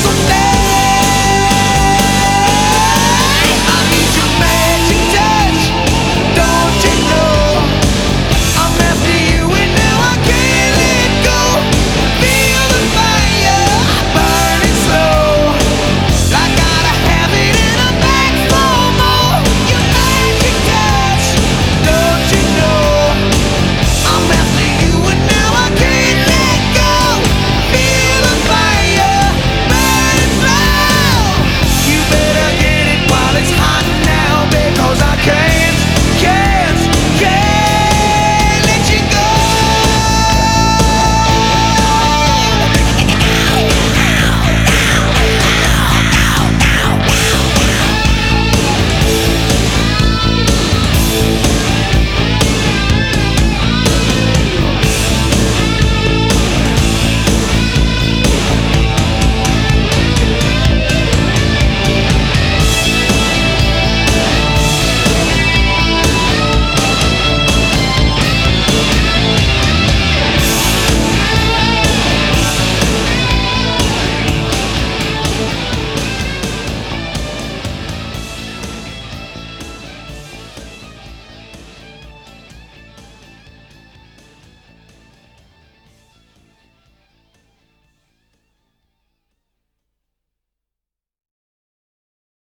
so bad.